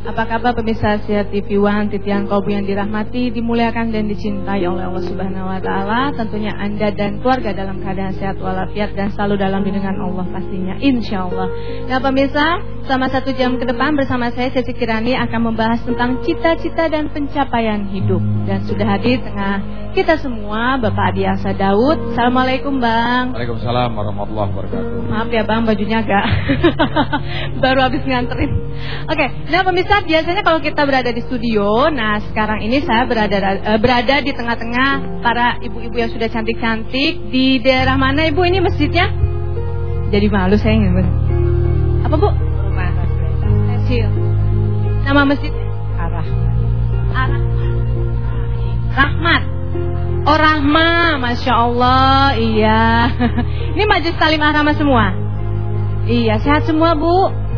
Apa kabar pemirsa Asia TV One Titian Kolbu yang dirahmati, dimuliakan dan dicintai oleh Allah Subhanahu wa taala. Tentunya Anda dan keluarga dalam keadaan sehat walafiat dan selalu dalam lindungan Allah pastinya insya Allah. Nah pemirsa, selama satu jam ke depan bersama saya Ceci Kirani akan membahas tentang cita-cita dan pencapaian hidup. Dan sudah hadir tengah kita semua Bapak Adi Asa Daud. Assalamualaikum Bang. Waalaikumsalam warahmatullahi wabarakatuh. Maaf ya Bang, bajunya agak baru habis nganterin. Oke, nah pemirsa pemirsa, biasanya kalau kita berada di studio, nah sekarang ini saya berada uh, berada di tengah-tengah para ibu-ibu yang sudah cantik-cantik di daerah mana Ibu ini masjidnya? Jadi malu saya ingin Apa Bu? Rumah Kecil. Nama masjid? Arah. Arah. Rahmat. Oh Rahma, Masya Allah, iya Ini majlis salim Rahma semua? Iya, sehat semua Bu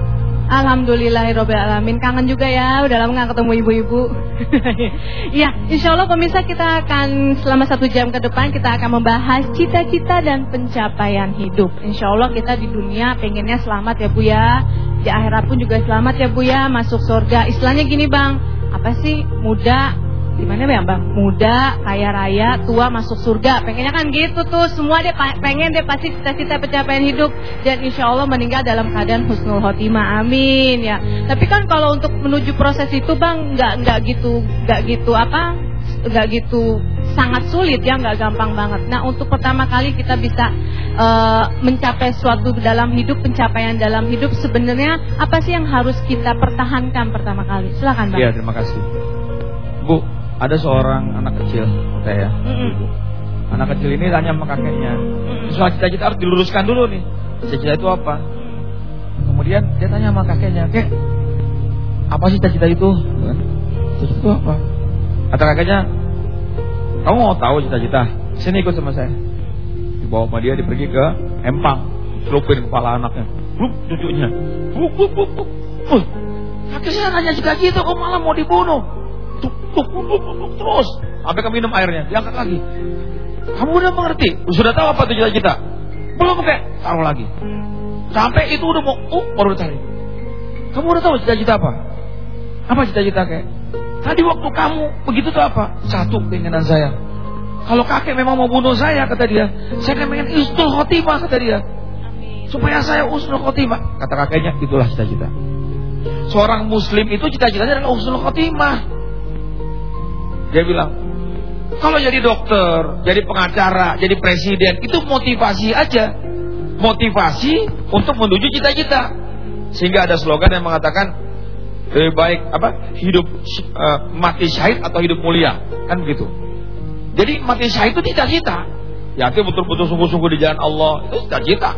Alhamdulillahirobbilalamin kangen juga ya udah lama nggak ketemu ibu-ibu. Iya, insya Allah pemirsa kita akan selama satu jam ke depan kita akan membahas cita-cita dan pencapaian hidup. Insya Allah kita di dunia pengennya selamat ya bu ya, di akhirat pun juga selamat ya bu ya, masuk surga. Istilahnya gini bang, apa sih muda gimana ya bang? Muda kaya raya tua masuk surga. Pengennya kan gitu tuh. Semua dia pengen deh pasti cita-cita pencapaian hidup. Dan insya Allah meninggal dalam keadaan husnul khotimah. Amin ya. Tapi kan kalau untuk menuju proses itu bang nggak nggak gitu nggak gitu apa nggak gitu sangat sulit ya. Nggak gampang banget. Nah untuk pertama kali kita bisa uh, mencapai suatu dalam hidup pencapaian dalam hidup sebenarnya apa sih yang harus kita pertahankan pertama kali? Silakan bang. Iya terima kasih. Bu ada seorang anak kecil saya mm -hmm. anak kecil ini tanya sama kakeknya soal cita-cita harus diluruskan dulu nih. Cita-cita itu apa? Kemudian dia tanya sama kakeknya kek apa sih cita-cita itu? Cita-cita itu apa? Kata kakeknya kamu mau tahu cita-cita? Sini ikut sama saya. Dibawa sama dia dipergi ke Empang celupin kepala anaknya. Blup, cucunya. Blup, blup, blup. Uh, kakeknya nanya cita-cita kok malah mau dibunuh terus. Sampai kamu minum airnya. Diangkat lagi. Kamu udah mengerti? Sudah tahu apa tujuan kita? Belum kayak taruh lagi. Sampai itu udah mau uh baru cari kamu udah tahu cita-cita apa? Apa cita-cita kayak tadi waktu kamu begitu tuh apa? Satu keinginan saya. Kalau kakek memang mau bunuh saya kata dia saya kan pengen usnul khotimah kata dia. Supaya saya usnul khotimah. Kata kakeknya itulah cita-cita. Seorang muslim itu cita-citanya adalah usnul khotimah dia bilang, kalau jadi dokter, jadi pengacara, jadi presiden, itu motivasi aja. Motivasi untuk menuju cita-cita. Sehingga ada slogan yang mengatakan lebih baik apa? Hidup uh, mati syahid atau hidup mulia, kan begitu. Jadi mati syahid itu cita-cita. Yakin betul-betul sungguh-sungguh di jalan Allah itu cita-cita.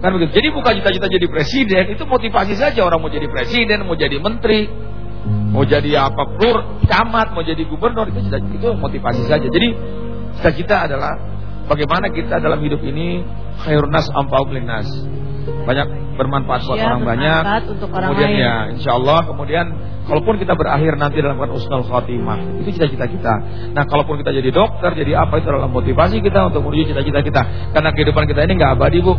Kan begitu. Jadi bukan cita-cita jadi presiden, itu motivasi saja orang mau jadi presiden, mau jadi menteri, Mau jadi apa pur, camat, mau jadi gubernur itu cita itu motivasi saja. Jadi cita-cita adalah bagaimana kita dalam hidup ini khairun nas ampa'um linnas. Banyak bermanfaat buat ya, orang banyak. Untuk orang kemudian lain. ya insya Allah kemudian kalaupun kita berakhir nanti dalam usnul khotimah itu cita-cita kita. Nah kalaupun kita jadi dokter jadi apa itu adalah motivasi kita untuk menuju cita-cita kita. Karena kehidupan kita ini nggak abadi bu.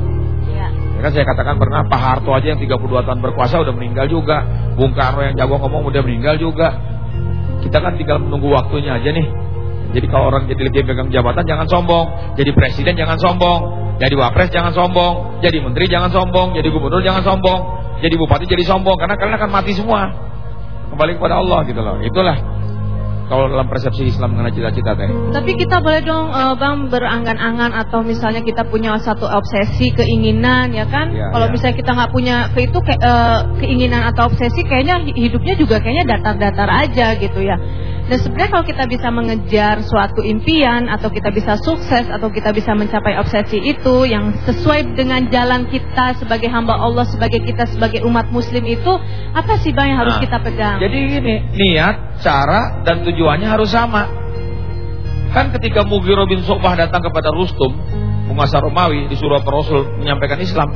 Ya kan saya katakan pernah Pak Harto aja yang 32 tahun berkuasa udah meninggal juga. Bung Karno yang jago ngomong udah meninggal juga. Kita kan tinggal menunggu waktunya aja nih. Jadi kalau orang jadi lebih pegang jabatan jangan sombong, jadi presiden jangan sombong, jadi wapres jangan sombong, jadi menteri jangan sombong, jadi gubernur jangan sombong, jadi bupati jadi sombong karena kalian akan mati semua. Kembali kepada Allah gitu loh. Itulah kalau dalam persepsi Islam mengenai cita-cita teh. Tapi kita boleh dong uh, Bang berangan-angan atau misalnya kita punya satu obsesi keinginan ya kan? Ya, kalau ya. misalnya kita nggak punya ke itu ke, uh, keinginan atau obsesi kayaknya hidupnya juga kayaknya datar-datar aja gitu ya. Dan sebenarnya kalau kita bisa mengejar suatu impian atau kita bisa sukses atau kita bisa mencapai obsesi itu yang sesuai dengan jalan kita sebagai hamba Allah, sebagai kita sebagai umat muslim itu apa sih Bang yang harus nah, kita pegang? Jadi ini niat, cara dan tujuannya harus sama. Kan ketika Mughirah bin Sobah datang kepada Rustum, penguasa Romawi di surah Rasul menyampaikan Islam.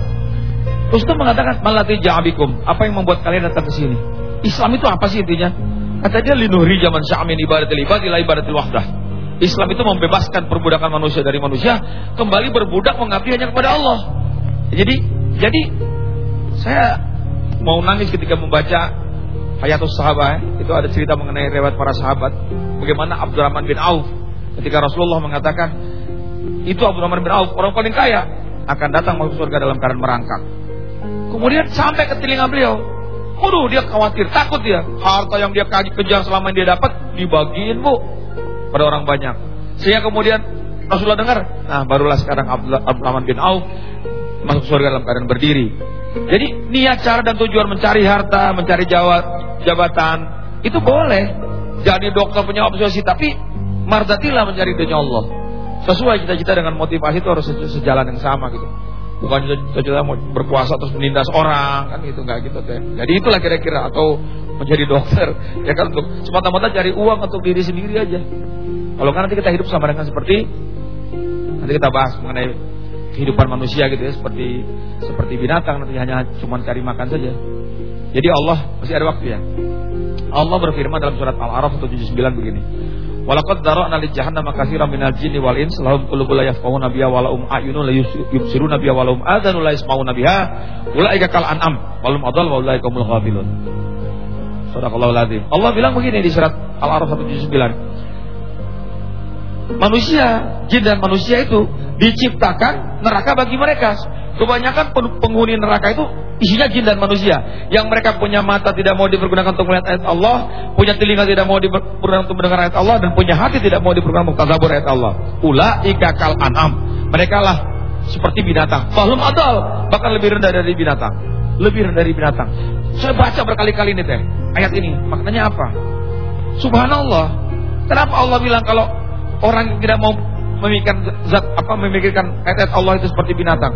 Rustum mengatakan, "Malati ja'abikum." Apa yang membuat kalian datang ke sini? Islam itu apa sih intinya? Kata dia linuhri zaman sya'min ibadatil ibad ila ibadatil wahdah. Islam itu membebaskan perbudakan manusia dari manusia, kembali berbudak mengabdi hanya kepada Allah. Jadi, jadi saya mau nangis ketika membaca Hayatus Sahabat. Itu ada cerita mengenai riwayat para sahabat. Bagaimana Abdurrahman bin Auf ketika Rasulullah mengatakan itu Abdurrahman bin Auf orang paling kaya akan datang masuk surga dalam keadaan merangkak. Kemudian sampai ke telinga beliau. Waduh dia khawatir, takut dia. Harta yang dia kejar selama ini dia dapat dibagiin bu pada orang banyak. Sehingga kemudian Rasulullah dengar, nah barulah sekarang Abdurrahman bin Auf masuk surga dalam keadaan berdiri. Jadi niat cara dan tujuan mencari harta, mencari jabatan itu boleh. Jadi dokter punya obsesi tapi mardatilah mencari dunia Allah. Sesuai cita-cita dengan motivasi itu harus sejalan yang sama gitu. Bukan mau berkuasa terus menindas orang kan itu nggak gitu deh. Jadi itulah kira-kira atau menjadi dokter ya kan untuk semata-mata cari uang untuk diri sendiri aja. Kalau kan nanti kita hidup sama dengan seperti nanti kita bahas mengenai kehidupan manusia gitu ya seperti seperti binatang nanti hanya cuma cari makan saja. Jadi Allah masih ada waktu ya. Allah berfirman dalam surat Al-A'raf 79 begini. Walaqad dara'na li jahannama katsiran minal jinni wal ins lahum qulubun la yafqahuna biha wa lahum a'yunun la yubsiruna biha wa lahum adhanun la yasma'una biha ulaika kal an'am wa lahum adall wa ulaika humul ghafilun. Sadaqallahul azim. Allah bilang begini di surat Al-A'raf 179 manusia, jin dan manusia itu diciptakan neraka bagi mereka. Kebanyakan penghuni neraka itu isinya jin dan manusia. Yang mereka punya mata tidak mau dipergunakan untuk melihat ayat Allah, punya telinga tidak mau dipergunakan untuk mendengar ayat Allah, dan punya hati tidak mau dipergunakan untuk tazabur ayat Allah. Ula ikakal an'am. Mereka lah seperti binatang. Fahum adal, bahkan lebih rendah dari binatang. Lebih rendah dari binatang. Saya baca berkali-kali ini teh. Ayat ini, maknanya apa? Subhanallah. Kenapa Allah bilang kalau orang yang tidak mau memikirkan zat apa memikirkan ayat Allah itu seperti binatang.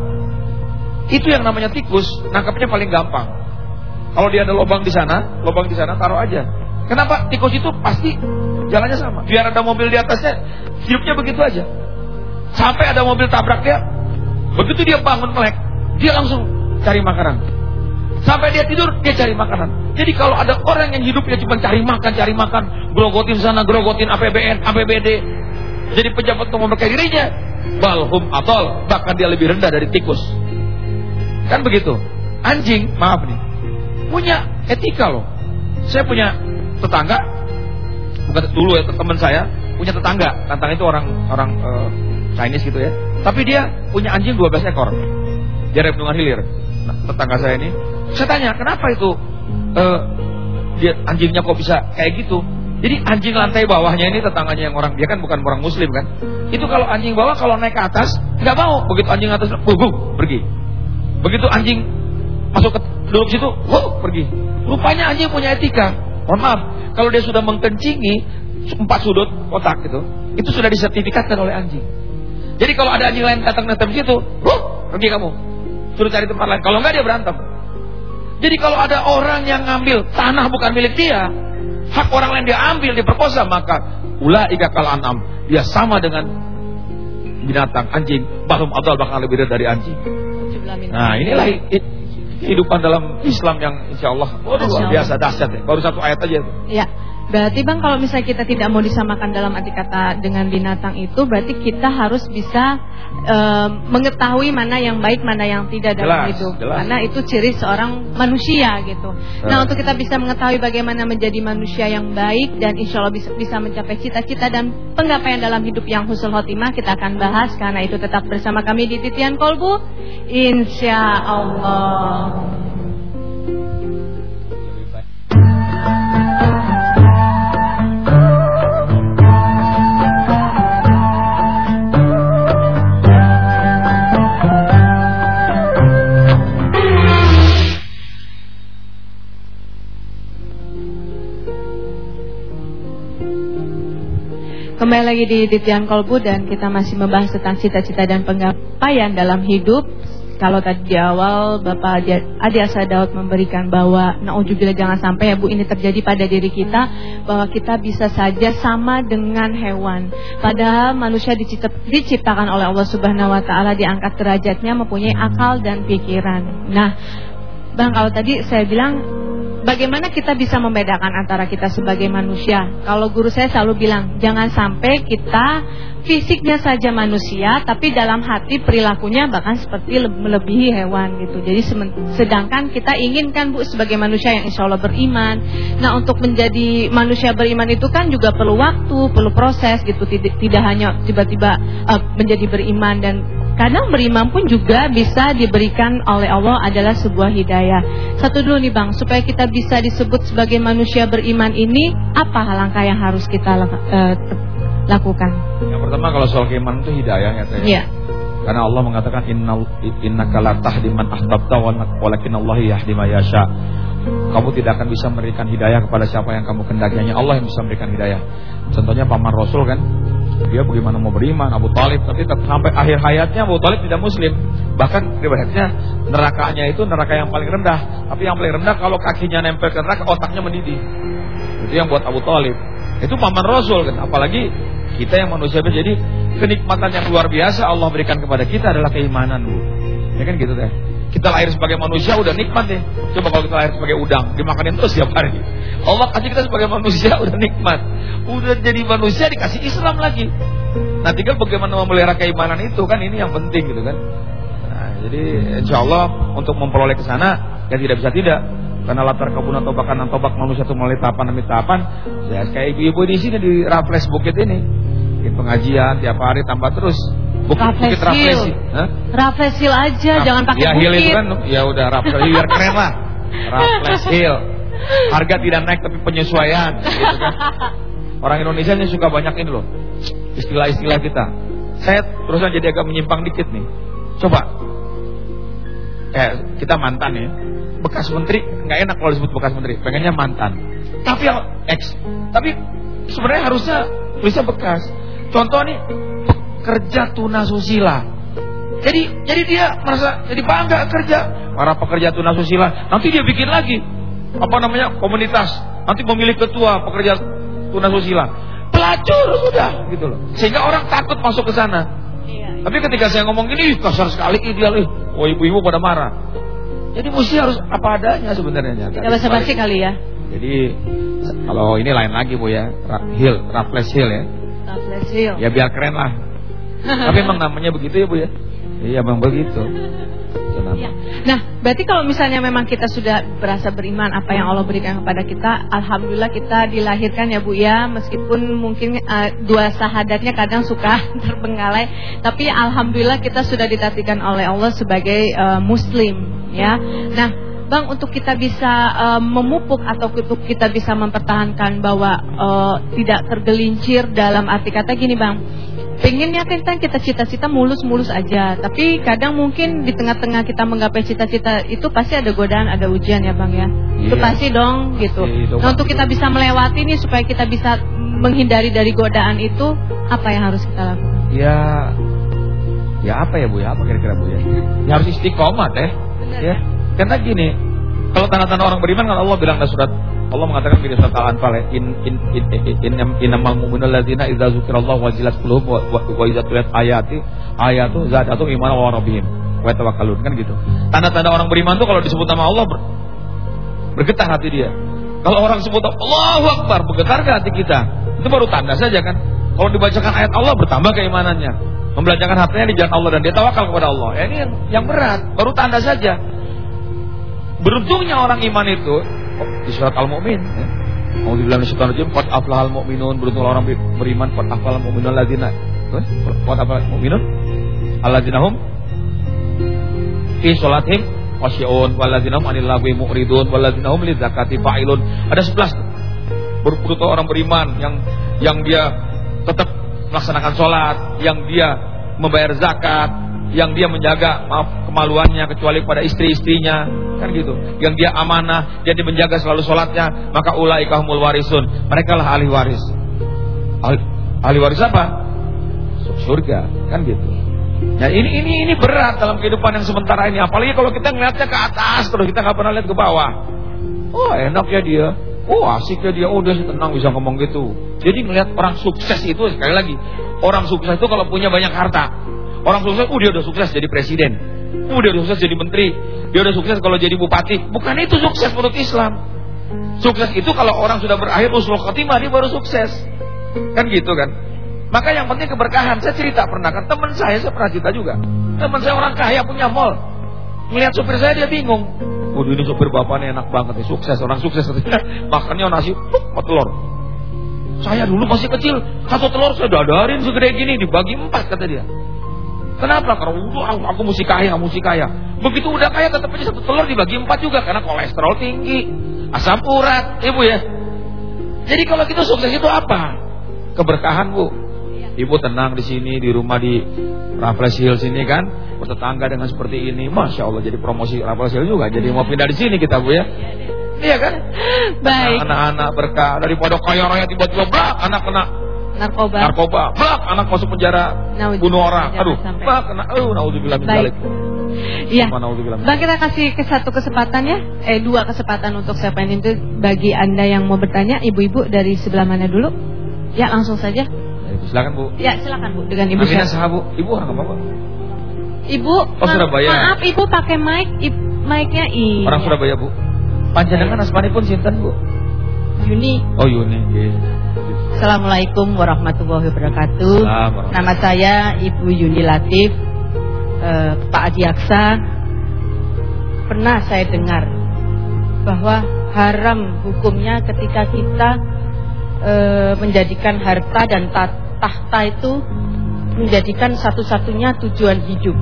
Itu yang namanya tikus, nangkapnya paling gampang. Kalau dia ada lubang di sana, lubang di sana taruh aja. Kenapa? Tikus itu pasti jalannya sama. Biar ada mobil di atasnya, hidupnya begitu aja. Sampai ada mobil tabrak dia, begitu dia bangun melek, dia langsung cari makanan. Sampai dia tidur, dia cari makanan. Jadi kalau ada orang yang hidupnya cuma cari makan, cari makan, grogotin sana, grogotin APBN, APBD, jadi pejabat untuk memberkahi dirinya, balhum atol, bahkan dia lebih rendah dari tikus. Kan begitu. Anjing, maaf nih, punya etika loh. Saya punya tetangga, bukan dulu ya teman saya, punya tetangga. Tetangga itu orang orang uh, Chinese gitu ya. Tapi dia punya anjing 12 ekor. Dia renungan hilir. Nah, tetangga saya ini, saya tanya, kenapa itu uh, dia anjingnya kok bisa kayak gitu? Jadi anjing lantai bawahnya ini tetangganya yang orang dia kan bukan orang muslim kan. Itu kalau anjing bawah kalau naik ke atas nggak mau. Begitu anjing atas, buh, pergi. Begitu anjing masuk ke duduk situ, wuh, pergi. Rupanya anjing punya etika. Mohon maaf, kalau dia sudah mengkencingi empat sudut kotak gitu, itu sudah disertifikatkan oleh anjing. Jadi kalau ada anjing lain datang datang situ, wuh, pergi kamu. Suruh cari tempat lain. Kalau enggak dia berantem. Jadi kalau ada orang yang ngambil tanah bukan milik dia, hak orang lain dia ambil, diperkosa, maka ulaika kal anam. Dia sama dengan binatang anjing, bahum adal bahkan lebih dari anjing. Nah, inilah kehidupan dalam Islam yang insya Allah luar biasa dahsyat ya. Baru satu ayat aja. Ya. Berarti bang kalau misalnya kita tidak mau disamakan dalam arti kata dengan binatang itu berarti kita harus bisa e, mengetahui mana yang baik mana yang tidak dalam jelas, hidup jelas. karena itu ciri seorang manusia gitu. Nah, nah untuk kita bisa mengetahui bagaimana menjadi manusia yang baik dan insya Allah bisa, bisa mencapai cita-cita dan penggapaian dalam hidup yang husnul khotimah kita akan bahas karena itu tetap bersama kami di Titian Kolbu Insya Allah. Kembali lagi di Dityan Kolbu dan kita masih membahas tentang cita-cita dan penggapaian dalam hidup. Kalau tadi di awal Bapak Adi Asa Daud memberikan bahwa Naujubillah jangan sampai ya Bu ini terjadi pada diri kita bahwa kita bisa saja sama dengan hewan. Padahal manusia diciptakan oleh Allah Subhanahu wa taala diangkat derajatnya mempunyai akal dan pikiran. Nah, Bang kalau tadi saya bilang bagaimana kita bisa membedakan antara kita sebagai manusia? Kalau guru saya selalu bilang, jangan sampai kita fisiknya saja manusia, tapi dalam hati perilakunya bahkan seperti melebihi hewan gitu. Jadi sedangkan kita inginkan bu sebagai manusia yang insya Allah beriman. Nah untuk menjadi manusia beriman itu kan juga perlu waktu, perlu proses gitu. Tidak, tidak hanya tiba-tiba uh, menjadi beriman dan Kadang beriman pun juga bisa diberikan oleh Allah adalah sebuah hidayah. Satu dulu nih Bang, supaya kita bisa disebut sebagai manusia beriman ini, apa langkah yang harus kita uh, lakukan? Yang pertama kalau soal keimanan itu hidayah ya Teh. Iya. Karena Allah mengatakan inna innaka la tahdi man ahbabta walakin Allah yahdi yasha. Kamu tidak akan bisa memberikan hidayah kepada siapa yang kamu kendaki, hanya Allah yang bisa memberikan hidayah. Contohnya paman Rasul kan, dia bagaimana mau beriman Abu Talib tapi sampai akhir hayatnya Abu Talib tidak muslim. Bahkan riwayatnya nerakanya itu neraka yang paling rendah. Tapi yang paling rendah kalau kakinya nempel ke neraka otaknya mendidih. Itu yang buat Abu Talib. Itu paman Rasul kan. Apalagi kita yang manusia jadi kenikmatan yang luar biasa Allah berikan kepada kita adalah keimanan bu. Ya kan gitu deh kita lahir sebagai manusia udah nikmat deh. Coba kalau kita lahir sebagai udang, dimakanin terus setiap hari. Allah kasih kita sebagai manusia udah nikmat. Udah jadi manusia dikasih Islam lagi. Nah tinggal bagaimana memelihara keimanan itu kan ini yang penting gitu kan. Nah, jadi insya Allah untuk memperoleh ke sana ya tidak bisa tidak. Karena latar kebunan tobakan dan tobak manusia itu melalui tahapan demi tahapan. Ya kayak ibu-ibu di sini di Raffles Bukit ini. Bikin pengajian tiap hari tambah terus. Bukit, Bukit. Raffles Hill aja, Raff jangan pakai ya, bukit. Hill itu kan ya udah Raffles Hill biar keren lah. Raffles Hill. Harga tidak naik tapi penyesuaian gitu kan. Orang Indonesia ini suka banyak ini loh. Istilah-istilah kita. Saya terusan jadi agak menyimpang dikit nih. Coba. Eh, kita mantan ya. Bekas menteri nggak enak kalau disebut bekas menteri, pengennya mantan. Tapi yang ex. Tapi sebenarnya harusnya bisa bekas. Contoh nih kerja tuna susila. Jadi jadi dia merasa jadi bangga kerja para pekerja tuna susila. Nanti dia bikin lagi apa namanya komunitas. Nanti memilih ketua pekerja tuna susila. Pelacur sudah gitu loh. Sehingga orang takut masuk ke sana. Iya, iya. Tapi ketika saya ngomong ini kasar sekali ideal, eh, oh ibu-ibu pada marah. Jadi mesti harus apa adanya sebenarnya. Tidak basa-basi kali ya. Jadi kalau ini lain lagi bu ya, Hill, Raffles Hill ya. Raffles Hill. Ya biar keren lah. Tapi memang namanya begitu ya Bu ya? Iya memang begitu. Ya. Nah, berarti kalau misalnya memang kita sudah berasa beriman apa yang Allah berikan kepada kita, alhamdulillah kita dilahirkan ya Bu ya, meskipun mungkin uh, dua sahadatnya kadang suka terbengkalai, tapi alhamdulillah kita sudah ditatikan oleh Allah sebagai uh, muslim ya. Nah, Bang untuk kita bisa uh, memupuk atau untuk kita bisa mempertahankan bahwa uh, tidak tergelincir dalam arti kata gini Bang pengennya kan kita cita-cita mulus-mulus aja. Tapi kadang mungkin di tengah-tengah kita menggapai cita-cita itu pasti ada godaan ada ujian ya bang ya. Iya. itu pasti dong gitu. Nah untuk kita bisa melewati ini supaya kita bisa menghindari dari godaan itu apa yang harus kita lakukan? Ya ya apa ya bu ya? Apa kira-kira bu ya? Ya harus istiqomah teh. Ya. Karena gini kalau tanda-tanda orang beriman kan Allah bilang dalam surat Allah mengatakan di surat Al-Anfal in in in in innamal mu'minuna alladzina idza dzukirallahu wajilat qulubuhum wa idza tuliyat ayati ayatu zadatu imanan wa rabbihim wa tawakkalun kan gitu. Tanda-tanda orang beriman tuh kalau disebut nama Allah ber, bergetar hati dia. Kalau orang sebut Allahu Akbar bergetar ke hati kita. Itu baru tanda saja kan. Kalau dibacakan ayat Allah bertambah keimanannya. Membelanjakan hatinya di jalan Allah dan dia tawakal kepada Allah. Ya, ini yang berat, baru tanda saja. Beruntungnya orang iman itu di surat Al-Mu'min ya. Alhamdulillah minasyaitonir rajim qad aflahal mu'minun. Beruntung orang beriman. Qad aflahal mu'minun alladzina eh, qad aflahal mu'minun alladzina hum fi sholatihim khasyi'un walladzina hum 'anil lagwi mu'ridun walladzina hum lidzakati fa'ilun. Ada 11 beruntung orang beriman yang yang dia tetap melaksanakan sholat yang dia membayar zakat yang dia menjaga maaf kemaluannya kecuali pada istri-istrinya. Kan gitu. Yang dia amanah jadi menjaga selalu sholatnya maka ulaika humul warisun. Mereka lah ahli waris. Ahli, ahli waris apa? Surga. Kan gitu. Nah ini ini ini berat dalam kehidupan yang sementara ini. Apalagi kalau kita ngeliatnya ke atas terus kita nggak pernah lihat ke bawah. Oh enak ya dia. Oh asik ya dia. Oh dia tenang bisa ngomong gitu. Jadi ngeliat orang sukses itu sekali lagi orang sukses itu kalau punya banyak harta Orang sukses, oh dia udah sukses jadi presiden. Oh dia udah sukses jadi menteri. Dia udah sukses kalau jadi bupati. Bukan itu sukses menurut Islam. Sukses itu kalau orang sudah berakhir usul khotimah dia baru sukses. Kan gitu kan? Maka yang penting keberkahan. Saya cerita pernah kan teman saya saya pernah cerita juga. Teman saya orang kaya punya mall. Melihat supir saya dia bingung. Waduh ini supir bapaknya enak banget nih, sukses orang sukses. Makannya nasi empat telur. Saya dulu masih kecil, satu telur saya dadarin segede gini dibagi empat kata dia. Kenapa? Karena aku, aku mesti kaya, mesti kaya. Begitu udah kaya tetap aja satu telur dibagi empat juga karena kolesterol tinggi, asam urat, ibu ya. Jadi kalau kita sukses itu apa? Keberkahan bu. Ibu tenang di sini di rumah di Raffles Hill sini kan, bertetangga dengan seperti ini, masya Allah jadi promosi Raffles Hill juga. Jadi mau pindah di sini kita bu ya. Iya kan? Baik. Anak-anak berkah daripada kaya raya tiba-tiba anak kena narkoba. Narkoba. Blak, anak masuk penjara bunuh orang. Aduh, blak, kena. Oh, naudzubillah min dzalik. Iya. Bang kita kasih ke satu kesempatan ya, eh dua kesempatan untuk siapa ini itu bagi anda yang mau bertanya, ibu-ibu dari sebelah mana dulu? Ya langsung saja. Ya, silakan bu. Ya silakan bu dengan ibu. Aminah sahabu, ibu orang apa bu? Ibu. Oh Surabaya. Maaf ibu pakai mic, mic-nya i. Orang Surabaya bu. Panjenengan pun sinten bu? Yuni. Oh Yuni. Yeah. Assalamualaikum warahmatullahi wabarakatuh. Nama saya Ibu Yuni Latif, eh, Pak Adiaksa. Pernah saya dengar bahwa haram hukumnya ketika kita eh, menjadikan harta dan tahta itu menjadikan satu-satunya tujuan hidup.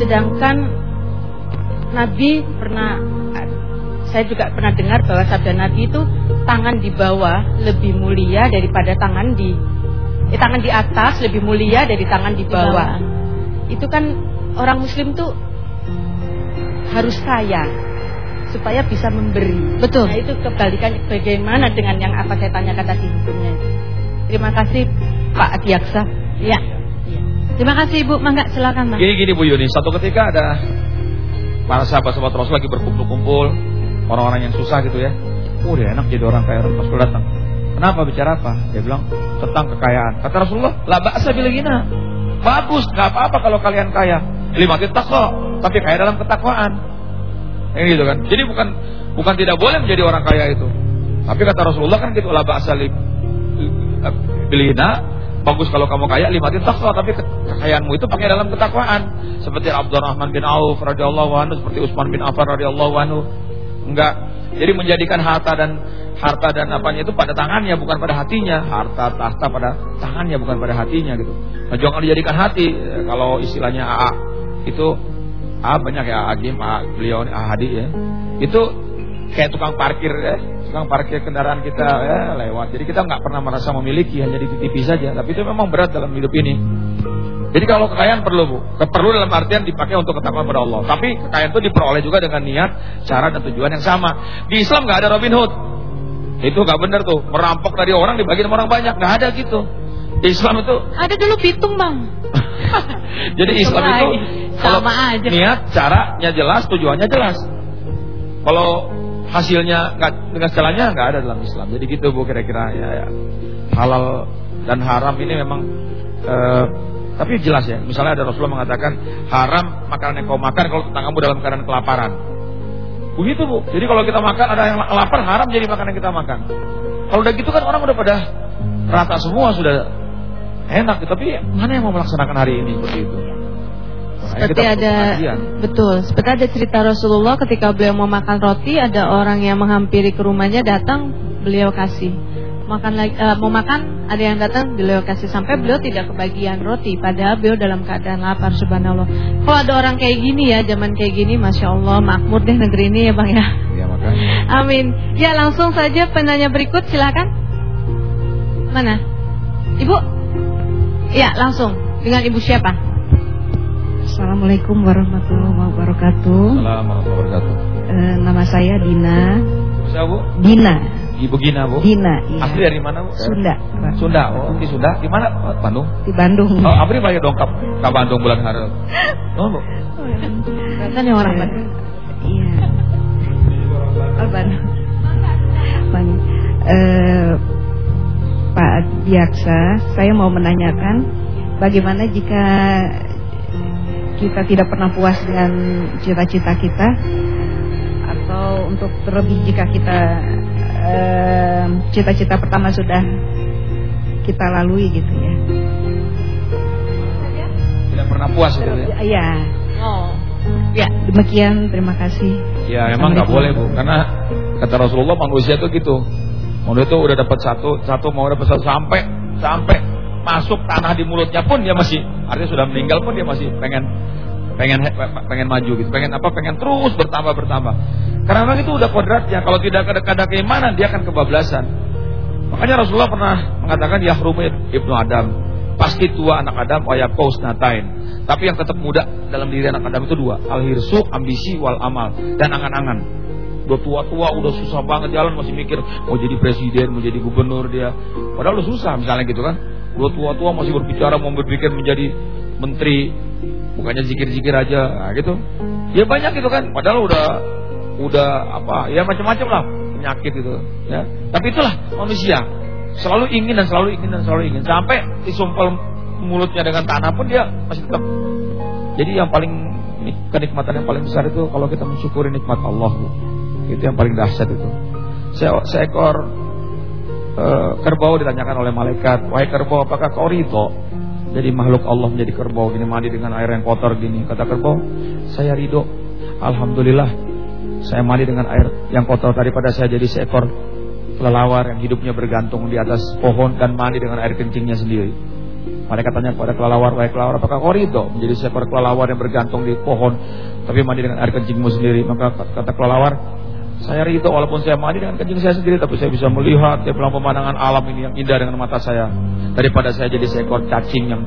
Sedangkan Nabi pernah saya juga pernah dengar bahwa sabda Nabi itu tangan di bawah lebih mulia daripada tangan di eh, tangan di atas lebih mulia dari tangan di bawah. Itu kan orang muslim tuh harus kaya supaya bisa memberi. Betul. Nah, itu kebalikan bagaimana dengan yang apa saya tanyakan tadi hukumnya. Terima kasih Pak Adiaksa. Ya. ya. Terima kasih Ibu. Mangga silakan, Mas. Gini gini Bu Yuni, satu ketika ada para sahabat-sahabat Rasul lagi berkumpul-kumpul orang-orang yang susah gitu ya. Oh dia enak jadi orang kaya Rasul datang. Kenapa bicara apa? Dia bilang tentang kekayaan. Kata Rasulullah, la ba'sa bil. Bagus, nggak apa-apa kalau kalian kaya. Lima kita kok, tapi kaya dalam ketakwaan. Ini gitu kan. Jadi bukan bukan tidak boleh menjadi orang kaya itu. Tapi kata Rasulullah kan gitu, la ba'sa bil Bagus kalau kamu kaya lima takwa, tapi kekayaanmu itu pakai dalam ketakwaan. Seperti Abdurrahman bin Auf radhiyallahu anhu, seperti Utsman bin Affan radhiyallahu anhu. Enggak. Jadi menjadikan harta dan harta dan apanya itu pada tangannya bukan pada hatinya. Harta tahta pada tangannya bukan pada hatinya gitu. Nah, jangan dijadikan hati kalau istilahnya AA itu A banyak ya Agim, A beliau A Hadi ya. Itu kayak tukang parkir ya, tukang parkir kendaraan kita ya, lewat. Jadi kita nggak pernah merasa memiliki, hanya dititipi saja. Tapi itu memang berat dalam hidup ini. Jadi kalau kekayaan perlu bu, perlu dalam artian dipakai untuk ketakwaan pada Allah. Tapi kekayaan itu diperoleh juga dengan niat, cara dan tujuan yang sama. Di Islam nggak ada Robin Hood. Itu nggak benar tuh, merampok dari orang dibagi sama orang banyak, nggak ada gitu. Di Islam itu ada dulu pitung bang. Jadi Islam itu sama aja. Niat, caranya jelas, tujuannya jelas. Kalau hasilnya nggak dengan segalanya nggak ada dalam Islam. Jadi gitu bu kira-kira ya, ya. halal dan haram ini memang uh, tapi jelas ya, misalnya ada Rasulullah mengatakan haram makanan yang kau makan kalau tetanggamu dalam keadaan kelaparan. Begitu bu. Jadi kalau kita makan ada yang lapar haram jadi makanan yang kita makan. Kalau udah gitu kan orang udah pada rata semua sudah enak. Tapi mana yang mau melaksanakan hari ini seperti itu? Seperti ada betul, seperti ada cerita Rasulullah ketika beliau mau makan roti, ada orang yang menghampiri ke rumahnya datang, beliau kasih. Makan lagi uh, mau makan ada yang datang beliau kasih. Sampai beliau tidak kebagian roti padahal beliau dalam keadaan lapar subhanallah. Kalau ada orang kayak gini ya zaman kayak gini masya Allah makmur deh negeri ini ya bang ya. Ya makanya. Amin. Ya langsung saja penanya berikut silakan. Mana? Ibu? Ya langsung. Dengan ibu siapa Assalamualaikum warahmatullahi wabarakatuh. Assalamualaikum warahmatullahi wabarakatuh. E, nama saya Dina. Siapa Dina. Ibu Gina Bu? Gina, iya. Asli dari mana Bu? Sunda. Sunda, oh di Sunda. Di mana? Bandung? Di Bandung. Oh, Abri banyak dongkap ke Bandung bulan hari. Oh, Bu. Rasanya orang uh, Bandung. Iya. Oh, Bandung. Bandung. Uh, Pak Biaksa, saya mau menanyakan bagaimana jika kita tidak pernah puas dengan cita-cita kita atau untuk terlebih jika kita cita-cita uh, pertama sudah kita lalui gitu ya. Tidak pernah puas gitu ya? Iya. Oh. Ya, demikian terima kasih. Ya, emang nggak boleh Bu, karena kata Rasulullah manusia itu gitu. Manusia itu udah dapat satu, satu mau dapat satu sampai sampai masuk tanah di mulutnya pun dia masih artinya sudah meninggal pun dia masih pengen pengen pengen maju gitu, pengen apa? Pengen terus bertambah bertambah. Karena memang itu udah kodratnya. Kalau tidak ada, ada keimanan dia akan kebablasan. Makanya Rasulullah pernah mengatakan ya rumit ibnu Adam pasti tua anak Adam paus natain. Tapi yang tetap muda dalam diri anak Adam itu dua, al-hirsu, ambisi, wal amal dan angan-angan. Udah tua-tua, udah susah banget jalan masih mikir mau jadi presiden, mau jadi gubernur dia. Padahal udah susah misalnya gitu kan. Udah tua-tua masih berbicara mau berpikir menjadi menteri, bukannya zikir-zikir aja, nah, gitu. Ya banyak gitu kan. Padahal udah udah apa? Ya macam-macam lah penyakit gitu, ya. Tapi itulah manusia selalu ingin dan selalu ingin dan selalu ingin sampai disumpel mulutnya dengan tanah pun dia masih tetap jadi yang paling kenikmatan yang paling besar itu kalau kita mensyukuri nikmat Allah itu yang paling dahsyat itu Se seekor uh, kerbau ditanyakan oleh malaikat wahai kerbau apakah kau ridho jadi makhluk Allah menjadi kerbau gini mandi dengan air yang kotor gini kata kerbau saya ridho alhamdulillah saya mandi dengan air yang kotor daripada saya jadi seekor kelelawar yang hidupnya bergantung di atas pohon dan mandi dengan air kencingnya sendiri. Mereka tanya kepada kelelawar, wahai kelelawar, apakah kau ridho menjadi seekor kelelawar yang bergantung di pohon, tapi mandi dengan air kencingmu sendiri? Maka kata kelelawar, saya ridho walaupun saya mandi dengan kencing saya sendiri, tapi saya bisa melihat dia bilang pemandangan alam ini yang indah dengan mata saya. Daripada saya jadi seekor cacing yang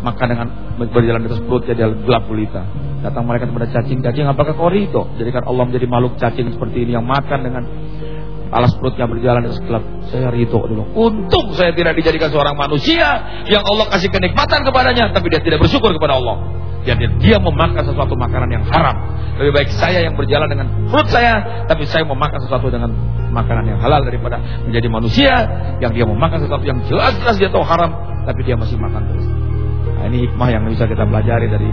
makan dengan berjalan di atas perutnya dia gelap gulita. Datang mereka kepada cacing, cacing apakah kau ridho? Jadikan Allah menjadi makhluk cacing seperti ini yang makan dengan alas perutnya berjalan di sekelap. Saya ridho dulu. Untung saya tidak dijadikan seorang manusia yang Allah kasih kenikmatan kepadanya, tapi dia tidak bersyukur kepada Allah. Dia, dia memakan sesuatu makanan yang haram. Lebih baik saya yang berjalan dengan perut saya, tapi saya memakan sesuatu dengan makanan yang halal daripada menjadi manusia yang dia memakan sesuatu yang jelas-jelas dia tahu haram, tapi dia masih makan terus. Nah, ini hikmah yang bisa kita pelajari dari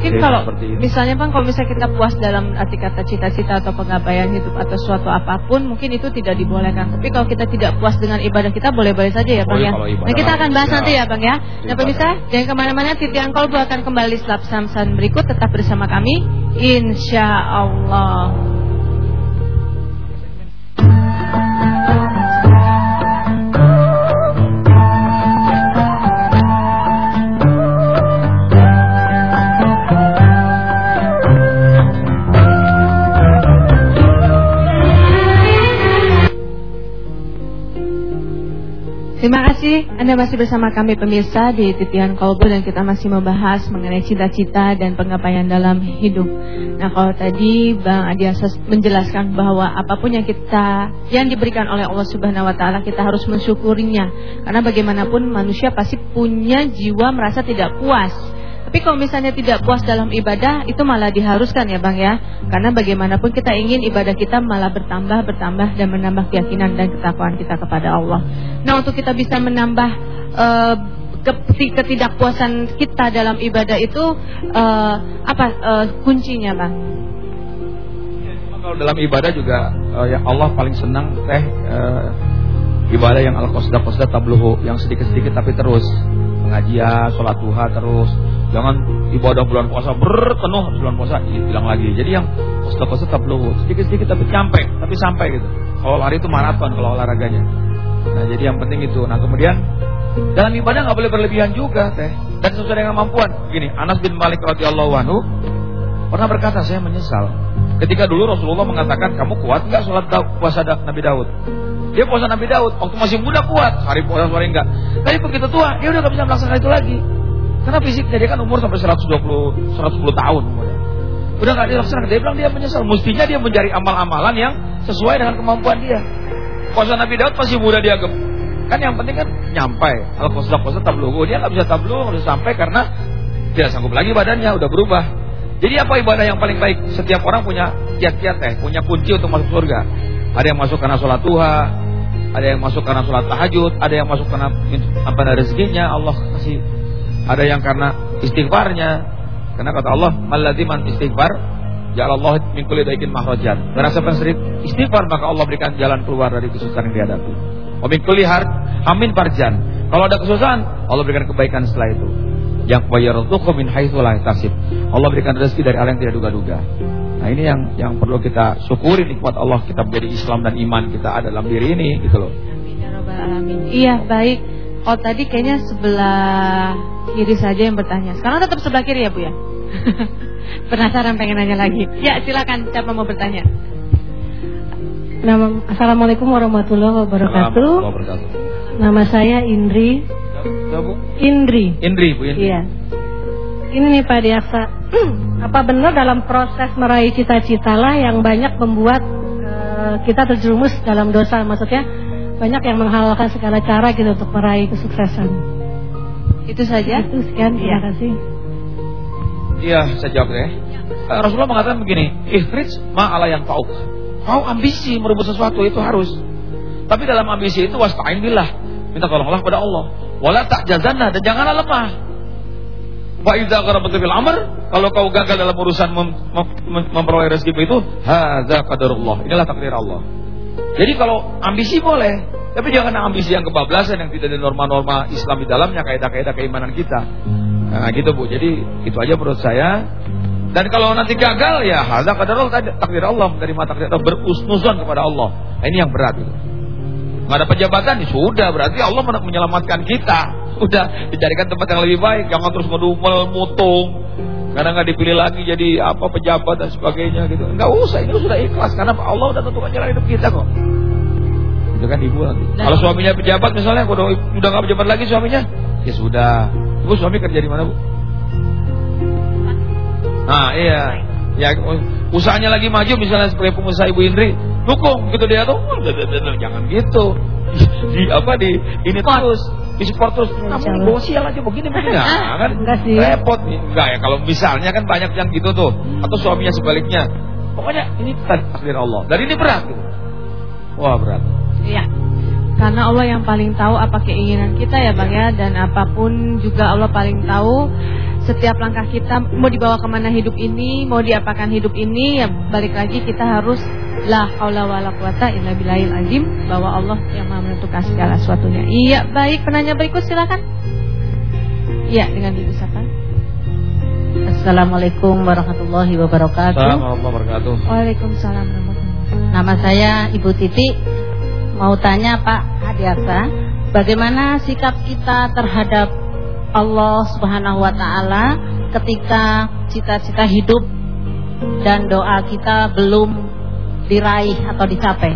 mungkin kalau misalnya bang kalau misalnya kita puas dalam arti kata cita-cita atau pengabaian hidup atau suatu apa pun mungkin itu tidak dibolehkan. Tapi kalau kita tidak puas dengan ibadah kita boleh-boleh saja ya bang ya. nah kita akan bahas nanti ya bang ya. Nah pemirsa jangan ke mana-mana. Titian Kolbu akan kembali setelah samsan berikut. Tetap bersama kami. Insya Allah Terima kasih. Anda masih bersama kami pemirsa di Titian Kolbu dan kita masih membahas mengenai cita-cita dan pengabaian dalam hidup. Nah kalau tadi Bang Adiasas menjelaskan bahwa apa pun yang kita yang diberikan oleh Allah Subhanahu Wa Taala kita harus mensyukurinya. Karena bagaimanapun manusia pasti punya jiwa merasa tidak puas tapi kalau misalnya tidak puas dalam ibadah itu malah diharuskan ya Bang ya. Karena bagaimanapun kita ingin ibadah kita malah bertambah, bertambah dan menambah keyakinan dan ketakwaan kita kepada Allah. Nah, untuk kita bisa menambah uh, ketidakpuasan kita dalam ibadah itu uh, apa uh, kuncinya Bang? Ya, kalau dalam ibadah juga uh, ya Allah paling senang teh uh, ibadah yang al-qasda-qasda tabluhu yang sedikit-sedikit tapi terus pengajian, sholat duha terus Jangan ibadah bulan puasa berpenuh bulan puasa hilang lagi. Jadi yang puasa-puasa tetap luhur, sedikit-sedikit tapi sampai, tapi sampai gitu. Kalau lari itu maraton kalau olahraganya. Nah, jadi yang penting itu. Nah, kemudian dalam ibadah nggak boleh berlebihan juga, teh. Dan sesuai dengan kemampuan. Gini, Anas bin Malik radhiyallahu anhu pernah berkata, saya menyesal. Ketika dulu Rasulullah mengatakan, kamu kuat nggak sholat puasa Nabi Daud? Dia puasa Nabi Daud, waktu masih muda kuat, hari puasa hari enggak. Tapi begitu tua, dia udah nggak bisa melaksanakan itu lagi. Karena fisiknya dia kan umur sampai 120 110 tahun umurnya. Udah gak dilaksanakan. Dia bilang dia menyesal. Mestinya dia mencari amal-amalan yang sesuai dengan kemampuan dia. Puasa Nabi Daud masih muda dia kan yang penting kan nyampai. Kalau puasa-puasa tablugu dia nggak bisa tablugu, nggak bisa sampai karena tidak sanggup lagi badannya udah berubah. Jadi apa ibadah yang paling baik? Setiap orang punya kiat-kiat teh, punya kunci untuk masuk surga. Ada yang masuk karena sholat duha, ada yang masuk karena sholat tahajud, ada yang masuk karena apa rezekinya Allah kasih ada yang karena istighfarnya. Karena kata Allah, "Malladziman istighfar Allah min kulli daikin makhrajan. Merasakan sering istighfar maka Allah berikan jalan keluar dari kesusahan yang dihadapi. Wa min kulli har amin farjan. Kalau ada kesusahan, Allah berikan kebaikan setelah itu. Yang wayarzuqhu min haitsu la yahtasib. Allah berikan rezeki dari hal yang tidak duga-duga. Nah ini yang yang perlu kita syukuri nikmat Allah kita menjadi Islam dan iman kita ada dalam diri ini gitu loh. Iya baik. Oh tadi kayaknya sebelah kiri saja yang bertanya. Sekarang tetap sebelah kiri ya Bu ya. Penasaran pengen nanya lagi. Ya silakan siapa mau bertanya. Nama Assalamualaikum warahmatullahi wabarakatuh. Nama saya Indri. Indri. Indri Bu Indri. Iya. Ini nih Pak Diaksa. Apa benar dalam proses meraih cita-cita lah yang banyak membuat uh, kita terjerumus dalam dosa? Maksudnya banyak yang menghalalkan segala cara gitu untuk meraih kesuksesan. Itu saja. Itu sekian. Terima ya. kasih. Iya, saya jawab ya. Rasulullah mengatakan begini, "Ikhrij ma'ala yang tauk." Kau ambisi merebut sesuatu itu harus. Tapi dalam ambisi itu wasta'in billah. Minta tolonglah pada Allah. Wala ta'jazanna dan janganlah lemah. Wa idza qarabtu fil amr, kalau kau gagal dalam urusan mem mem mem memperoleh rezeki itu, hadza qadarullah. Inilah takdir Allah. Jadi kalau ambisi boleh, tapi jangan ambisi yang kebablasan yang tidak ada norma-norma Islam di dalamnya, kaidah-kaidah keimanan kita. Nah gitu Bu. Jadi itu aja menurut saya. Dan kalau nanti gagal ya hadza qadarullah takdir Allah menerima takdir Allah berusnuzon kepada Allah. Nah, ini yang berat itu. Nggak ada pejabatan ya sudah berarti Allah menyelamatkan kita. Sudah dicarikan tempat yang lebih baik, jangan terus ngedumel mutung. Karena nggak dipilih lagi jadi apa pejabat dan sebagainya gitu. Nggak usah, ini sudah ikhlas karena Allah udah tentukan jalan hidup kita kok. Itu kan ibu nanti. Kalau suaminya pejabat misalnya, udah udah nggak pejabat lagi suaminya, ya sudah Bu suami kerja di mana Bu? Nah iya Ya usahanya lagi maju misalnya sebagai pengusaha Ibu Indri Dukung gitu dia tuh. Jangan gitu. Di apa di Ini terus di support terus. Kamu bawa sial aja begini begini. Nah, kan repot nih. Enggak ya kalau misalnya kan banyak yang gitu tuh. Atau suaminya sebaliknya. Pokoknya ini takdir Allah. Dan ini berat gitu. Wah berat. Iya. Karena Allah yang paling tahu apa keinginan kita ya Bang ya. Dan apa pun juga Allah paling tahu Setiap langkah kita mau dibawa ke mana hidup ini Mau diapakan hidup ini Ya balik lagi kita harus La haula wa la quwata illa billahil azim. Bahwa Allah yang maha menentukan segala sesuatunya. Iya baik. Penanya berikut silakan. Iya dengan Ibu Sapa Assalamualaikum warahmatullahi wabarakatuh. Assalamualaikum warahmatullahi wabarakatuh. Waalaikumsalam Nama saya Ibu Titi. Mau tanya Pak Hadiasa, bagaimana sikap kita terhadap Allah Subhanahu wa taala ketika cita-cita hidup dan doa kita belum diraih atau dicapai?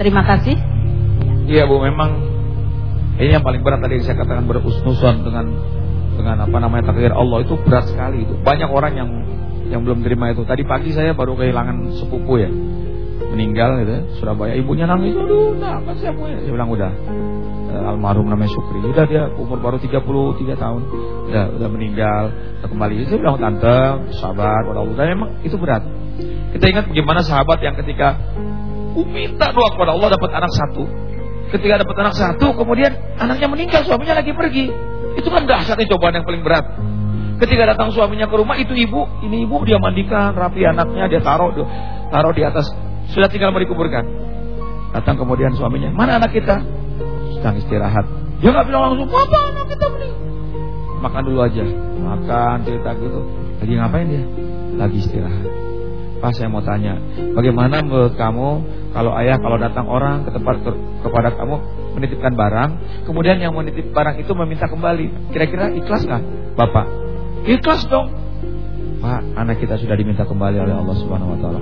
Terima kasih. Iya Bu, memang ini yang paling berat tadi saya katakan berusnuson dengan dengan apa namanya takdir Allah itu berat sekali itu. Banyak orang yang yang belum terima itu. Tadi pagi saya baru kehilangan sepupu ya meninggal gitu ya, Surabaya ibunya nangis aduh nah apa sih aku saya bilang udah uh, almarhum namanya Sukri udah dia umur baru 33 tahun udah udah meninggal udah kembali saya bilang tante sahabat Allah dan memang itu berat kita ingat bagaimana sahabat yang ketika minta doa kepada Allah dapat anak satu ketika dapat anak satu kemudian anaknya meninggal suaminya lagi pergi itu kan dahsyatnya cobaan yang paling berat Ketika datang suaminya ke rumah, itu ibu, ini ibu dia mandikan rapi anaknya, dia taruh taruh di atas sudah tinggal mau dikuburkan. Datang kemudian suaminya, mana anak kita? Sedang istirahat. Dia nggak bilang langsung, apa anak kita meninggal? Makan dulu aja. Makan, cerita gitu. Lagi ngapain dia? Lagi istirahat. Pas saya mau tanya, bagaimana menurut kamu kalau ayah kalau datang orang ke tempat ke, kepada kamu menitipkan barang, kemudian yang menitip barang itu meminta kembali, kira-kira ikhlas nggak, bapak? Ikhlas dong. Pak, anak kita sudah diminta kembali oleh Allah Subhanahu wa taala.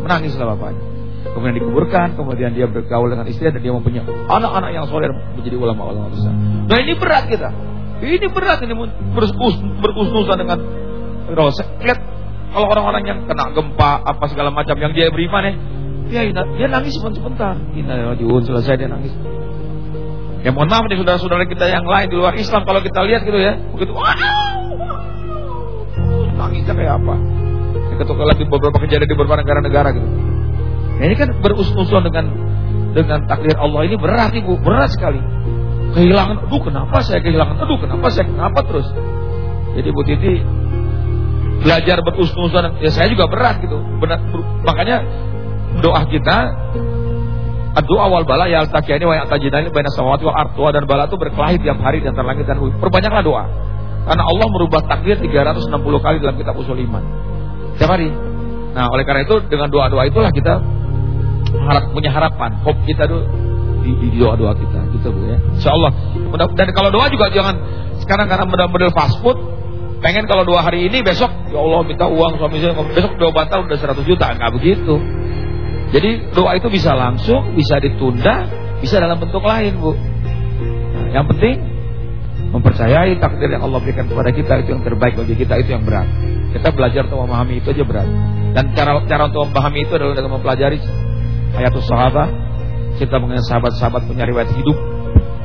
Menangislah bapaknya. Kemudian dikuburkan, kemudian dia bergaul dengan istri dan dia mempunyai anak-anak yang soleh menjadi ulama-ulama besar. Nah ini berat kita. Ini berat ini berus berusnusan dengan dosa. Kalau orang-orang yang kena gempa apa segala macam yang dia beriman ya, dia, dia nangis sebentar. Innalillahi selesai dia nangis. Ya mohon maaf nih saudara-saudara kita yang lain di luar Islam kalau kita lihat gitu ya, begitu nangisnya kayak apa. Ketika lagi beberapa kejadian di beberapa negara-negara gitu. Nah, ini kan berus-usun dengan dengan takdir Allah ini berat ibu, berat sekali. Kehilangan, aduh kenapa saya kehilangan, aduh kenapa saya kenapa terus. Jadi Bu Titi, belajar berusnuzon ya saya juga berat gitu. Benar, makanya doa kita doa awal bala ya al-taqiyani wa ya'tajinani baina samawati wal ardh. dan bala itu berkelahi tiap hari di antara langit dan bumi. Perbanyaklah doa. Karena Allah merubah takdir 360 kali dalam kitab usul iman. Tiap hari. Nah, oleh karena itu dengan doa-doa itulah kita harap punya harapan, hope kita tuh di, di doa-doa kita gitu Bu ya. Insyaallah. Dan kalau doa juga jangan sekarang karena model-model fast food pengen kalau dua hari ini besok ya Allah minta uang suami saya besok dua batal udah 100 juta. Enggak begitu. Jadi doa itu bisa langsung bisa ditunda bisa dalam bentuk lain bu. Nah, yang penting mempercayai takdir yang Allah berikan kepada kita itu yang terbaik bagi kita itu yang berat. Kita belajar untuk memahami itu aja berat. Dan cara cara untuk memahami itu adalah dengan mempelajari ayatul sahabat kita mengenai sahabat-sahabat punya riwayat hidup.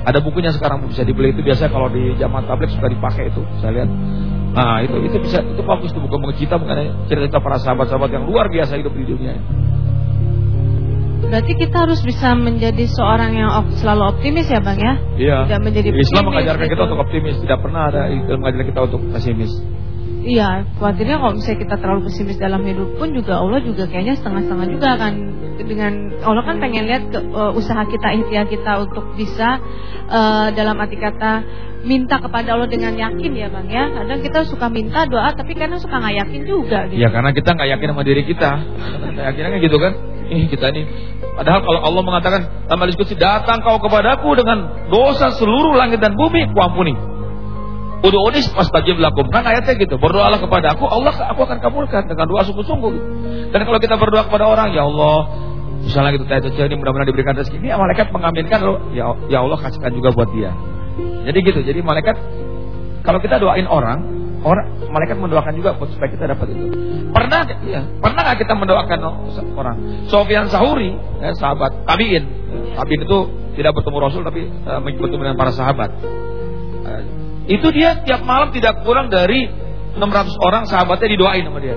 Ada bukunya sekarang bisa dibeli. Itu biasa kalau di zaman tablet suka dipakai itu saya lihat Nah itu itu bisa itu bagus tuh bukan kita mengenai cerita para sahabat-sahabat yang luar biasa hidup di dunia. Berarti kita harus bisa menjadi seorang yang selalu optimis ya bang ya? Iya. Tidak menjadi Islam mengajarkan kita untuk optimis, tidak pernah ada Islam mengajarkan kita untuk pesimis. Iya, khawatirnya kalau misalnya kita terlalu pesimis dalam hidup pun juga Allah juga kayaknya setengah-setengah juga kan dengan Allah kan pengen lihat ke, uh, usaha kita ikhtiar kita untuk bisa uh, dalam arti kata minta kepada Allah dengan yakin ya bang ya. Kadang kita suka minta doa tapi kadang suka nggak yakin juga gitu. ya karena kita nggak yakin sama diri kita. Yakinnya gitu kan? Ih kita ini padahal kalau Allah mengatakan dalam diskusi datang kau kepadaku dengan dosa seluruh langit dan bumi. Kuampuni Udu'unis pastajib lakum. Kan ayatnya gitu. Berdoalah kepada aku, Allah aku akan kabulkan dengan doa sungguh-sungguh. Dan kalau kita berdoa kepada orang, ya Allah, misalnya gitu tanya ini mudah-mudahan diberikan rezeki. Ini malaikat mengaminkan loh, ya, ya Allah kasihkan juga buat dia. Jadi gitu. Jadi malaikat kalau kita doain orang, orang malaikat mendoakan juga supaya kita dapat itu. Pernah ya, pernah nggak kita mendoakan orang? Sofyan Sahuri, ya, sahabat tabiin. Tabiin itu tidak bertemu Rasul tapi uh, bertemu dengan para sahabat. Uh, itu dia tiap malam tidak kurang dari 600 orang sahabatnya didoain sama dia.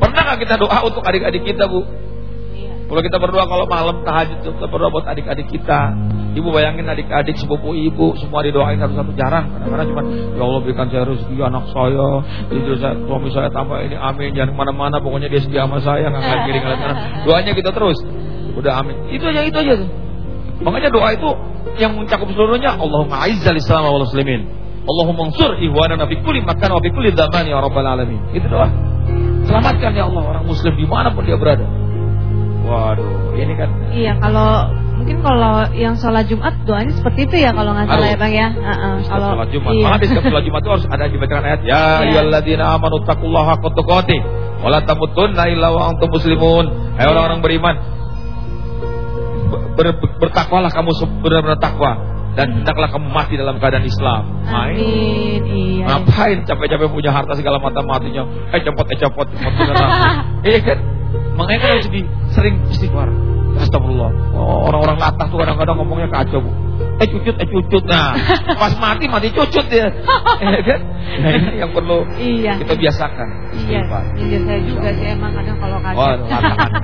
Pernah nggak kita doa untuk adik-adik kita, Bu? Iya. Kalau kita berdoa kalau malam tahajud kita berdoa buat adik-adik kita. Ibu bayangin adik-adik sepupu ibu semua didoain satu-satu jarang. Kadang-kadang cuma ya Allah berikan saya rezeki anak saya, itu saya suami saya tambah ini amin. Jangan ke mana-mana pokoknya dia setia sama saya nggak ngeliat kiri ngeliat kanan. Doanya kita terus. Udah amin. Itu aja itu aja. Makanya doa itu yang mencakup seluruhnya Allahumma aizzal Islam wal muslimin. Allahumma ansur ihwanana fi kulli makan wa fi kulli zaman ya rabbal alamin. Itu doa. Selamatkan ya Allah orang muslim di mana pun dia berada. Waduh, ini kan. Iya, kalau mungkin kalau yang sholat Jumat doanya seperti itu ya kalau nggak salah ya bang ya. Uh -uh, kalau sholat Jumat, iya. malah di sholat Jumat itu harus ada dibacakan ayat ya iya. ayyuhalladzina amanu taqullaha haqqa tuqatih wa la tamutunna illa wa antum muslimun. Hai orang-orang beriman, ber, ber, bertakwalah kamu benar-benar takwa dan hendaklah kamu mati dalam keadaan Islam. Amin. Iya. Ngapain capek-capek punya harta segala mata matinya? Eh cepot, eh cepot, cepot Iya kan? Makanya kan harus di sering istighfar. Astagfirullah. Orang-orang latah tuh kadang-kadang ngomongnya kacau, Bu. Eh cucut, eh cucut. Nah, pas mati mati cucut ya. Iya kan? Nah, ini yang perlu iya. kita biasakan. Iya. Iya saya juga sih emang kadang kalau kacau. Oh,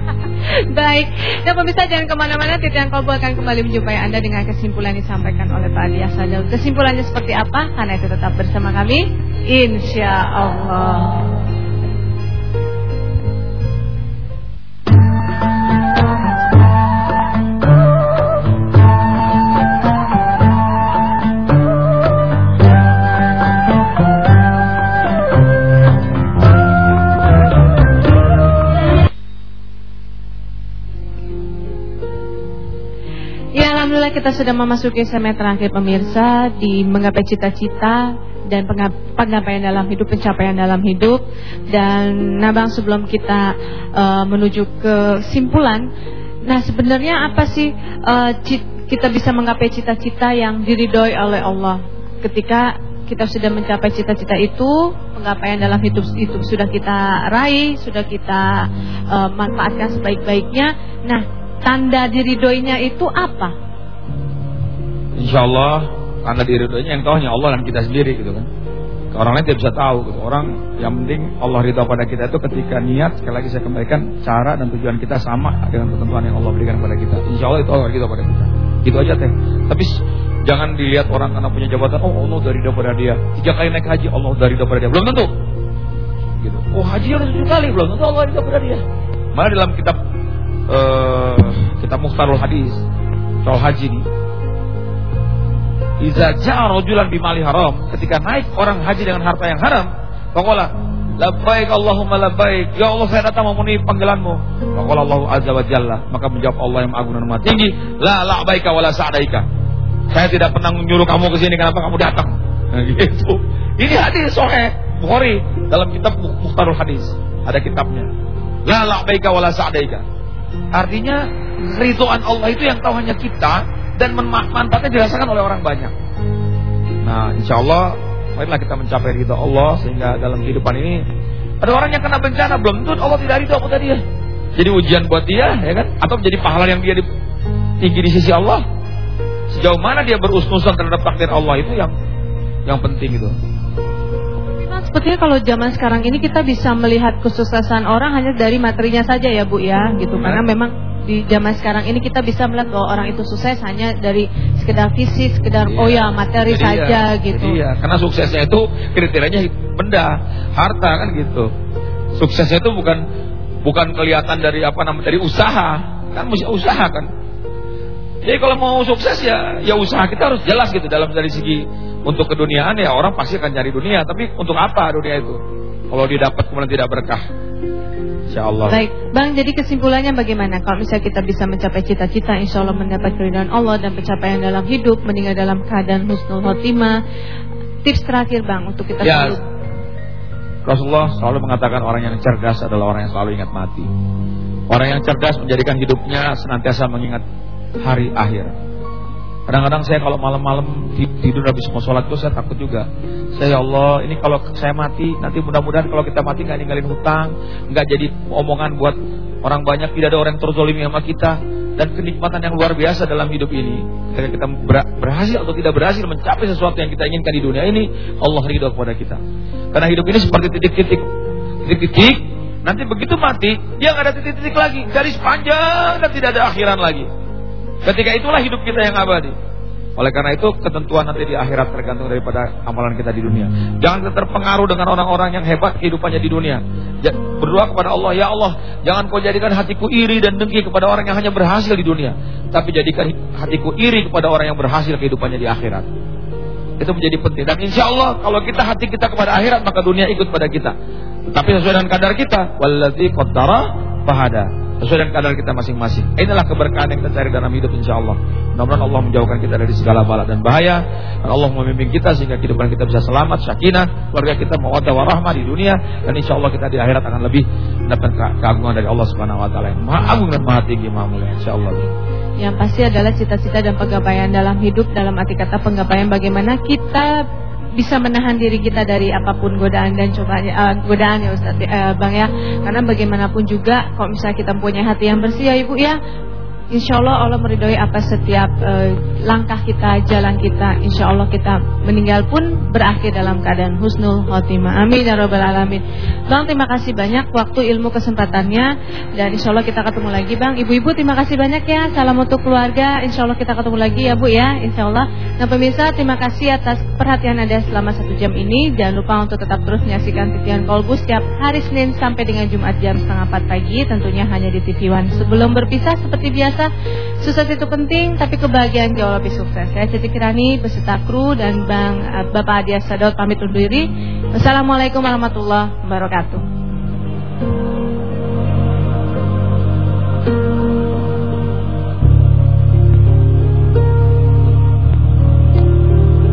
Baik. Dan pemirsa jangan ke mana-mana. Titian Kolbu akan kembali menjumpai Anda dengan kesimpulan yang disampaikan oleh Pak Adi Asadil. Kesimpulannya seperti apa? Karena itu tetap bersama kami. Insya Allah. Kita sudah memasuki segmen terakhir pemirsa di menggapai cita-cita dan penggapaian dalam hidup, pencapaian dalam hidup. Dan Nabang sebelum kita uh, menuju ke simpulan, nah sebenarnya apa sih uh, kita bisa menggapai cita-cita yang diridhoi oleh Allah ketika kita sudah mencapai cita-cita itu, penggapaian dalam hidup itu sudah kita raih, sudah kita uh, manfaatkan sebaik-baiknya. Nah, tanda diridoinya itu apa? Insya Allah karena diridhoinya yang tahu hanya Allah dan kita sendiri gitu kan. Orang lain tidak bisa tahu gitu. Orang yang penting Allah ridho pada kita itu ketika niat sekali lagi saya kembalikan cara dan tujuan kita sama dengan ketentuan yang Allah berikan kepada kita. Insya Allah itu Allah ridho pada kita. Gitu aja teh. Tapi jangan dilihat orang karena punya jabatan, oh Allah dari pada dia. Tiga kali naik haji Allah dari pada dia. Belum tentu. Gitu. Oh haji harus tujuh kali belum tentu Allah ridho pada dia. Mana dalam kitab uh, kitab Muhtarul Hadis soal haji ini Iza ja'a rajulan bimali haram, ketika naik orang haji dengan harta yang haram, pokoknya Labbaik Allahumma labbaik. Ya Allah saya datang memenuhi panggilanmu. Maka Allah Azza wa Jalla. Maka menjawab Allah yang agung dan maha tinggi. La la'baika wa la sa'daika. Saya tidak pernah menyuruh kamu ke sini. Kenapa kamu datang? Nah, gitu. Ini hadis sohe. Bukhari. Dalam kitab Mukhtarul Hadis. Ada kitabnya. La la'baika wa la sa'daika. Artinya ridhoan Allah itu yang tahu hanya kita. Dan manfaatnya dirasakan oleh orang banyak. Nah insya Allah Marilah kita mencapai ridho Allah sehingga dalam kehidupan ini ada orang yang kena bencana belum tentu Allah tidak ridho kepada dia. Jadi ujian buat dia, ya kan? Atau menjadi pahala yang dia di, tinggi di sisi Allah. Sejauh mana dia berusnusan terhadap takdir Allah itu yang yang penting itu. Sepertinya kalau zaman sekarang ini kita bisa melihat kesuksesan orang hanya dari materinya saja ya Bu ya, gitu. Karena memang di zaman sekarang ini kita bisa melihat bahwa orang itu sukses hanya dari sekedar fisik, sekedar iya. oh ya materi jadi saja iya, gitu. Iya, karena suksesnya itu kriterianya benda, harta kan gitu. Suksesnya itu bukan bukan kelihatan dari apa namanya dari usaha, kan mesti usaha kan. Jadi kalau mau sukses ya ya usaha kita harus jelas gitu dalam dari segi untuk keduniaan ya orang pasti akan cari dunia, tapi untuk apa dunia itu? Kalau didapat kemudian tidak berkah. Insya Allah. Baik, Bang. Jadi kesimpulannya bagaimana? Kalau misalnya kita bisa mencapai cita-cita, Insya Allah mendapat keridhaan Allah dan pencapaian dalam hidup, meninggal dalam keadaan husnul khotimah. Tips terakhir, Bang, untuk kita ya. Rasulullah selalu mengatakan orang yang cerdas adalah orang yang selalu ingat mati. Orang yang cerdas menjadikan hidupnya senantiasa mengingat hari akhir. Kadang-kadang saya kalau malam-malam tidur habis mau sholat itu saya takut juga. Saya ya Allah, ini kalau saya mati nanti mudah-mudahan kalau kita mati nggak ninggalin hutang, nggak jadi omongan buat orang banyak, tidak ada orang yang terzolimi sama kita dan kenikmatan yang luar biasa dalam hidup ini. Ketika kita berhasil atau tidak berhasil mencapai sesuatu yang kita inginkan di dunia ini, Allah ridho kepada kita. Karena hidup ini seperti titik-titik, titik-titik. Nanti begitu mati, dia nggak ada titik-titik lagi, garis panjang dan tidak ada akhiran lagi. Ketika itulah hidup kita yang abadi. Oleh karena itu ketentuan nanti di akhirat tergantung daripada amalan kita di dunia. Jangan terpengaruh dengan orang-orang yang hebat kehidupannya di dunia. Berdoa kepada Allah, ya Allah, jangan kau jadikan hatiku iri dan dengki kepada orang yang hanya berhasil di dunia, tapi jadikan hatiku iri kepada orang yang berhasil kehidupannya di akhirat. Itu menjadi penting. Dan insya Allah kalau kita hati kita kepada akhirat maka dunia ikut pada kita. Tapi sesuai dengan kadar kita. Walladzi qaddara fahada sesuai dengan kadar kita masing-masing. Inilah keberkahan yang kita cari dalam hidup insya Allah. Mudah-mudahan Allah menjauhkan kita dari segala bala dan bahaya. Dan Allah memimpin kita sehingga kehidupan kita bisa selamat, sakinah, keluarga kita mawaddah warahmah di dunia dan insya Allah kita di akhirat akan lebih mendapatkan keagungan dari Allah Subhanahu wa taala yang Maha Agung dan Maha Tinggi, Maha Mulia insya Allah. Yang pasti adalah cita-cita dan penggapaian dalam hidup dalam arti kata penggapaian bagaimana kita bisa menahan diri kita dari apa pun godaan dan cobaan uh, godaan ya Ustaz uh, Bang ya. Karena bagaimanapun juga kalau misalnya kita punya hati yang bersih ya Ibu ya, Insya Allah Allah meridhoi apa setiap uh, langkah kita, jalan kita. Insya Allah kita meninggal pun berakhir dalam keadaan husnul khotimah. Amin ya robbal alamin. Bang terima kasih banyak waktu ilmu kesempatannya dan Insya Allah kita ketemu lagi Bang. Ibu-ibu terima kasih banyak ya. Salam untuk keluarga. Insya Allah kita ketemu lagi ya Bu ya. Insya Allah. Nah pemirsa terima kasih atas perhatian anda selama satu jam ini. Jangan lupa untuk tetap terus menyaksikan titian kolbus setiap hari Senin sampai dengan Jumat jam setengah empat pagi. Tentunya hanya di TV One. Sebelum berpisah seperti biasa biasa sukses itu penting tapi kebahagiaan jauh lebih sukses. Saya Siti Kirani beserta kru dan Bang eh, Bapak Adia Sadot pamit undur diri. Wassalamualaikum warahmatullahi wabarakatuh.